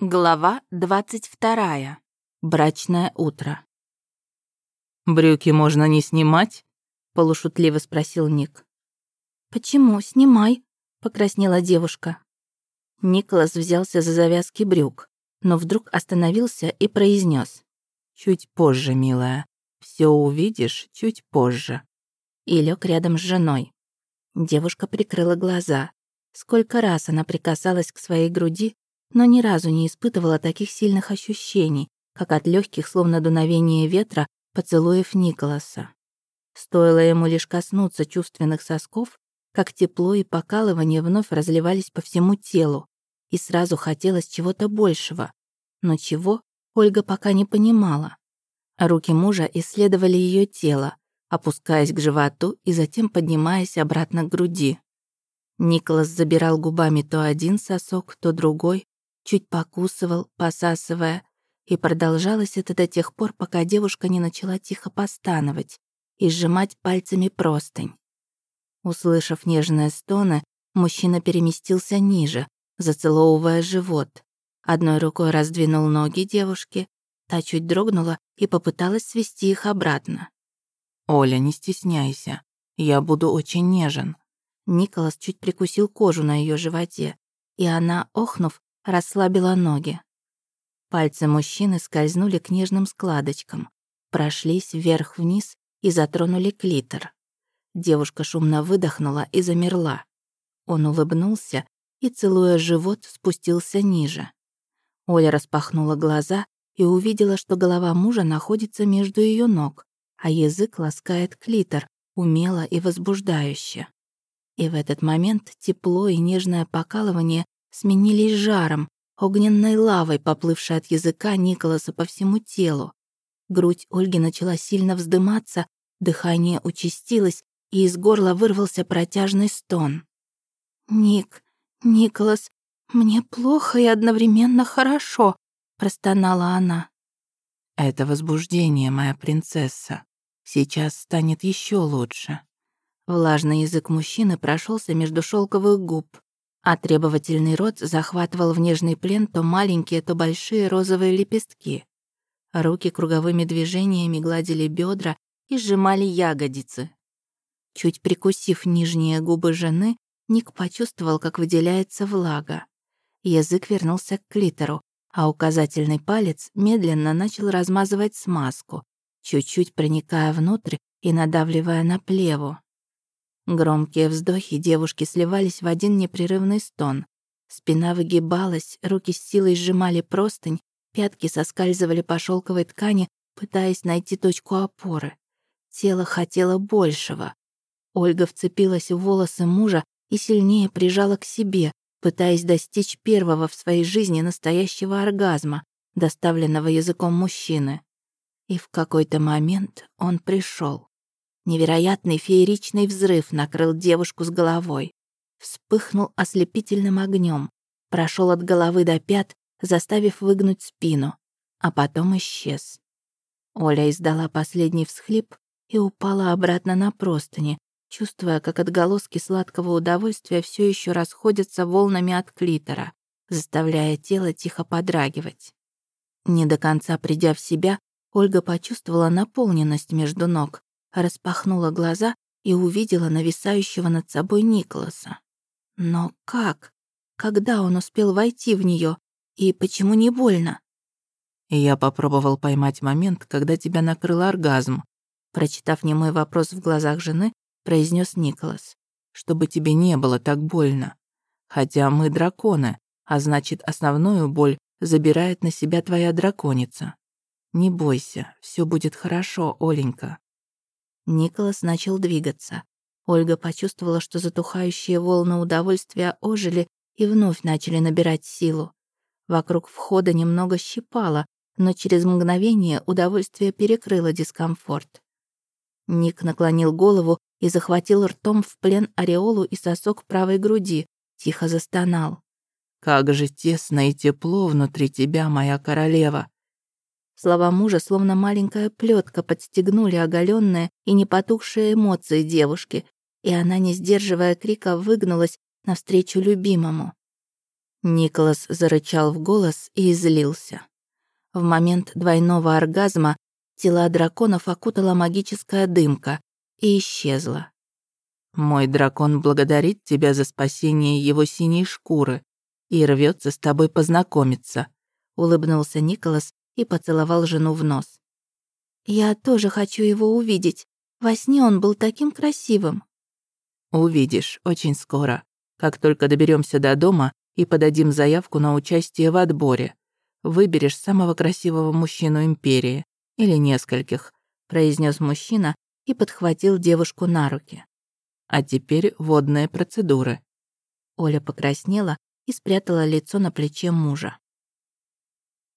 Глава 22. Брачное утро. «Брюки можно не снимать?» — полушутливо спросил Ник. «Почему? Снимай», — покраснела девушка. Николас взялся за завязки брюк, но вдруг остановился и произнес: «Чуть позже, милая. Все увидишь чуть позже». И лег рядом с женой. Девушка прикрыла глаза. Сколько раз она прикасалась к своей груди, но ни разу не испытывала таких сильных ощущений, как от легких, словно дуновения ветра, поцелуев Николаса. Стоило ему лишь коснуться чувственных сосков, как тепло и покалывание вновь разливались по всему телу, и сразу хотелось чего-то большего. Но чего, Ольга пока не понимала. Руки мужа исследовали ее тело, опускаясь к животу и затем поднимаясь обратно к груди. Николас забирал губами то один сосок, то другой, чуть покусывал, посасывая, и продолжалось это до тех пор, пока девушка не начала тихо постановать и сжимать пальцами простынь. Услышав нежные стоны, мужчина переместился ниже, зацеловывая живот. Одной рукой раздвинул ноги девушки, та чуть дрогнула и попыталась свести их обратно. «Оля, не стесняйся, я буду очень нежен». Николас чуть прикусил кожу на ее животе, и она, охнув, расслабила ноги. Пальцы мужчины скользнули к нежным складочкам, прошлись вверх-вниз и затронули клитор. Девушка шумно выдохнула и замерла. Он улыбнулся и, целуя живот, спустился ниже. Оля распахнула глаза и увидела, что голова мужа находится между ее ног, а язык ласкает клитор, умело и возбуждающе. И в этот момент тепло и нежное покалывание сменились жаром, огненной лавой, поплывшей от языка Николаса по всему телу. Грудь Ольги начала сильно вздыматься, дыхание участилось, и из горла вырвался протяжный стон. «Ник, Николас, мне плохо и одновременно хорошо», — простонала она. «Это возбуждение, моя принцесса. Сейчас станет еще лучше». Влажный язык мужчины прошелся между шелковых губ а требовательный рот захватывал в нежный плен то маленькие, то большие розовые лепестки. Руки круговыми движениями гладили бедра и сжимали ягодицы. Чуть прикусив нижние губы жены, Ник почувствовал, как выделяется влага. Язык вернулся к клитору, а указательный палец медленно начал размазывать смазку, чуть-чуть проникая внутрь и надавливая на плеву. Громкие вздохи девушки сливались в один непрерывный стон. Спина выгибалась, руки с силой сжимали простынь, пятки соскальзывали по шелковой ткани, пытаясь найти точку опоры. Тело хотело большего. Ольга вцепилась в волосы мужа и сильнее прижала к себе, пытаясь достичь первого в своей жизни настоящего оргазма, доставленного языком мужчины. И в какой-то момент он пришел. Невероятный фееричный взрыв накрыл девушку с головой. Вспыхнул ослепительным огнем, прошел от головы до пят, заставив выгнуть спину, а потом исчез. Оля издала последний всхлип и упала обратно на простыни, чувствуя, как отголоски сладкого удовольствия все еще расходятся волнами от клитора, заставляя тело тихо подрагивать. Не до конца придя в себя, Ольга почувствовала наполненность между ног, распахнула глаза и увидела нависающего над собой Николаса. Но как? Когда он успел войти в нее? И почему не больно? Я попробовал поймать момент, когда тебя накрыл оргазм. Прочитав немой вопрос в глазах жены, произнес Николас. Чтобы тебе не было так больно. Хотя мы драконы, а значит, основную боль забирает на себя твоя драконица. Не бойся, все будет хорошо, Оленька. Николас начал двигаться. Ольга почувствовала, что затухающие волны удовольствия ожили и вновь начали набирать силу. Вокруг входа немного щипало, но через мгновение удовольствие перекрыло дискомфорт. Ник наклонил голову и захватил ртом в плен ореолу и сосок правой груди, тихо застонал. «Как же тесно и тепло внутри тебя, моя королева!» Слова мужа, словно маленькая плетка, подстегнули оголенные и непотухшие эмоции девушки, и она, не сдерживая крика, выгнулась навстречу любимому. Николас зарычал в голос и излился. В момент двойного оргазма тела драконов окутала магическая дымка и исчезла. «Мой дракон благодарит тебя за спасение его синей шкуры и рвется с тобой познакомиться», — улыбнулся Николас и поцеловал жену в нос. «Я тоже хочу его увидеть. Во сне он был таким красивым». «Увидишь очень скоро, как только доберемся до дома и подадим заявку на участие в отборе. Выберешь самого красивого мужчину империи или нескольких», произнес мужчина и подхватил девушку на руки. «А теперь водные процедуры». Оля покраснела и спрятала лицо на плече мужа.